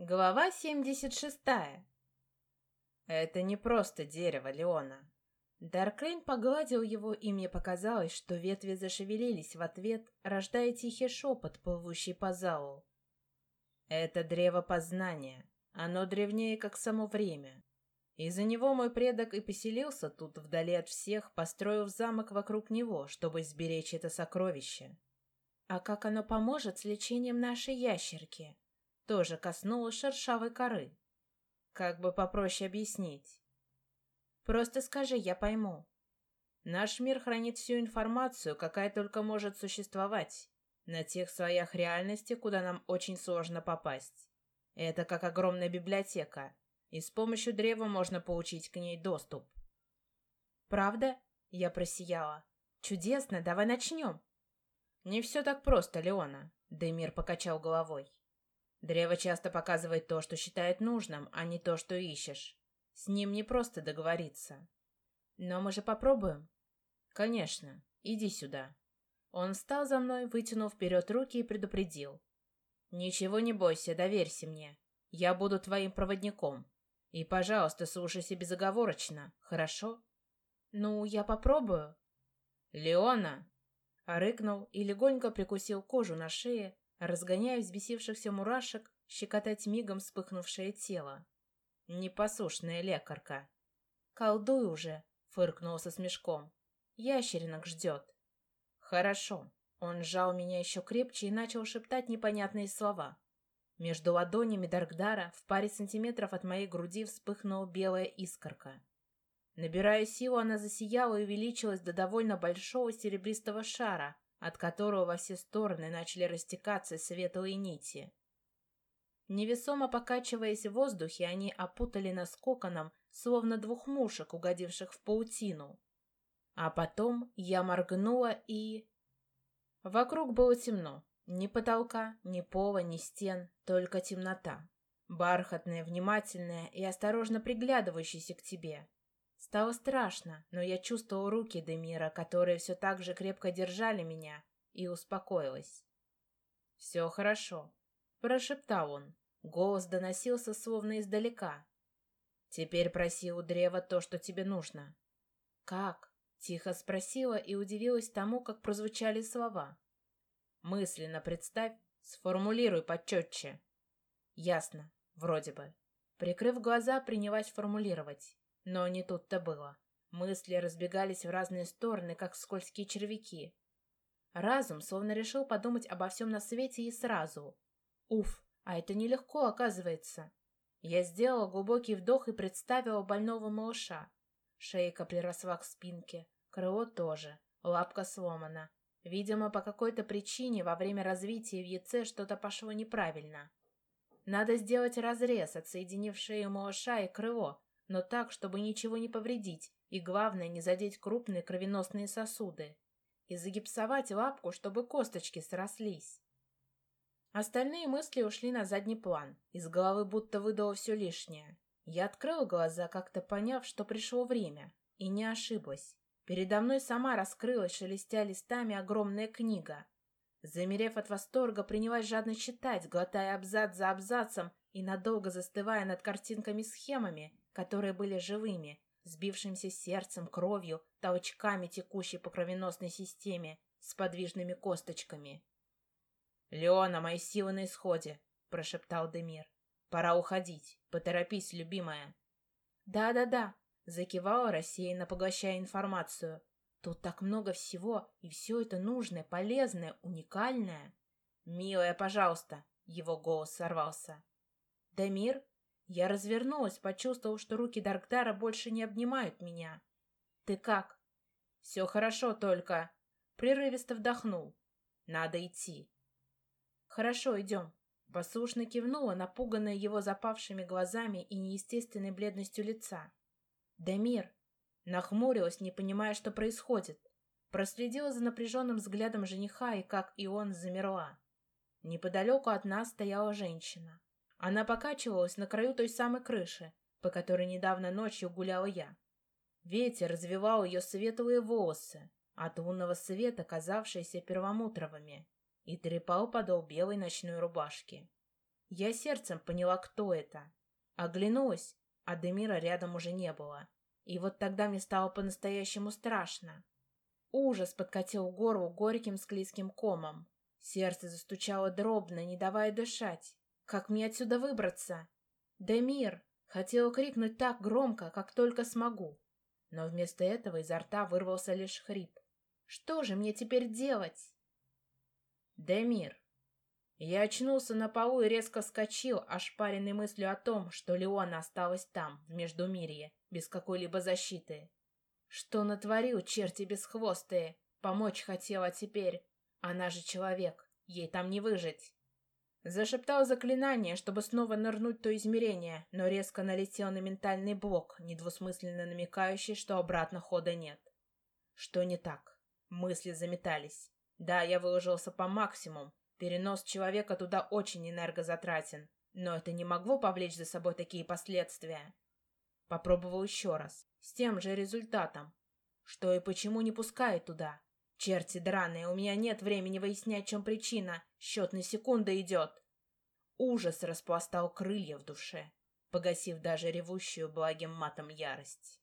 Глава 76. Это не просто дерево, Леона. Даркрейн погладил его, и мне показалось, что ветви зашевелились в ответ, рождая тихий шепот, плывущий по залу. Это древо познания. Оно древнее, как само время. Из-за него мой предок и поселился тут, вдали от всех, построив замок вокруг него, чтобы сберечь это сокровище. А как оно поможет с лечением нашей ящерки? Тоже коснулась шершавой коры. Как бы попроще объяснить. Просто скажи, я пойму. Наш мир хранит всю информацию, какая только может существовать, на тех слоях реальности, куда нам очень сложно попасть. Это как огромная библиотека, и с помощью древа можно получить к ней доступ. «Правда?» — я просияла. «Чудесно, давай начнем!» «Не все так просто, Леона», — Демир покачал головой. Древо часто показывает то, что считает нужным, а не то, что ищешь. С ним не просто договориться. Но мы же попробуем. Конечно. Иди сюда. Он встал за мной, вытянув вперед руки и предупредил. Ничего не бойся, доверься мне. Я буду твоим проводником. И, пожалуйста, слушайся безоговорочно, хорошо? Ну, я попробую. Леона! Рыкнул и легонько прикусил кожу на шее, разгоняя взбесившихся мурашек, щекотать мигом вспыхнувшее тело. Непослушная лекарка. «Колдуй уже!» — фыркнул со смешком. «Ящеринок ждет». «Хорошо». Он сжал меня еще крепче и начал шептать непонятные слова. Между ладонями Даркдара в паре сантиметров от моей груди вспыхнула белая искорка. Набирая силу, она засияла и увеличилась до довольно большого серебристого шара, от которого во все стороны начали растекаться светлые нити. Невесомо покачиваясь в воздухе, они опутали нас коконом, словно двух мушек, угодивших в паутину. А потом я моргнула и... Вокруг было темно. Ни потолка, ни пола, ни стен, только темнота. Бархатная, внимательная и осторожно приглядывающаяся к тебе. Стало страшно, но я чувствовал руки Демира, которые все так же крепко держали меня, и успокоилась. «Все хорошо», — прошептал он. Голос доносился словно издалека. «Теперь проси у древа то, что тебе нужно». «Как?» — тихо спросила и удивилась тому, как прозвучали слова. «Мысленно представь, сформулируй почетче». «Ясно, вроде бы». Прикрыв глаза, принялась формулировать. Но не тут-то было. Мысли разбегались в разные стороны, как скользкие червяки. Разум словно решил подумать обо всем на свете и сразу. Уф, а это нелегко, оказывается. Я сделала глубокий вдох и представила больного малыша. Шейка приросла к спинке, крыло тоже, лапка сломана. Видимо, по какой-то причине во время развития в яйце что-то пошло неправильно. Надо сделать разрез, отсоединив шею малыша и крыло, но так, чтобы ничего не повредить, и главное, не задеть крупные кровеносные сосуды. И загипсовать лапку, чтобы косточки срослись. Остальные мысли ушли на задний план. Из головы будто выдало все лишнее. Я открыла глаза, как-то поняв, что пришло время. И не ошиблась. Передо мной сама раскрылась, шелестя листами, огромная книга. Замерев от восторга, принялась жадно читать, глотая абзац за абзацем и надолго застывая над картинками-схемами, которые были живыми, сбившимся сердцем, кровью, толчками, текущей по кровеносной системе, с подвижными косточками. «Леона, мои силы на исходе», — прошептал Демир. «Пора уходить. Поторопись, любимая». «Да-да-да», — закивала рассеянно, поглощая информацию. «Тут так много всего, и все это нужное, полезное, уникальное». «Милая, пожалуйста», — его голос сорвался. «Демир?» Я развернулась, почувствовав, что руки Даркдара больше не обнимают меня. «Ты как?» «Все хорошо, только...» Прерывисто вдохнул. «Надо идти». «Хорошо, идем». Послушно кивнула, напуганная его запавшими глазами и неестественной бледностью лица. «Дамир!» Нахмурилась, не понимая, что происходит. Проследила за напряженным взглядом жениха и, как и он, замерла. Неподалеку от нас стояла женщина. Она покачивалась на краю той самой крыши, по которой недавно ночью гуляла я. Ветер развивал ее светлые волосы, от лунного света казавшиеся первомутровыми, и трепал подол белой ночной рубашки. Я сердцем поняла, кто это. Оглянулась, а Демира рядом уже не было. И вот тогда мне стало по-настоящему страшно. Ужас подкатил горло горьким склизким комом. Сердце застучало дробно, не давая дышать. Как мне отсюда выбраться? Демир! Хотела крикнуть так громко, как только смогу. Но вместо этого изо рта вырвался лишь хрип. Что же мне теперь делать? Демир! Я очнулся на полу и резко вскочил, ошпаренный мыслью о том, что Леона осталась там, в Междумирье, без какой-либо защиты. Что натворил черти бесхвостые? Помочь хотела теперь. Она же человек, ей там не выжить. Зашептал заклинание, чтобы снова нырнуть в то измерение, но резко налетел на ментальный блок, недвусмысленно намекающий, что обратно хода нет. Что не так? Мысли заметались. Да, я выложился по максимуму, Перенос человека туда очень энергозатратен, но это не могло повлечь за собой такие последствия. Попробовал еще раз, с тем же результатом. Что и почему не пускает туда? Черти драные, у меня нет времени выяснять, чем причина. Счет на секунды идет. Ужас распластал крылья в душе, погасив даже ревущую благим матом ярость.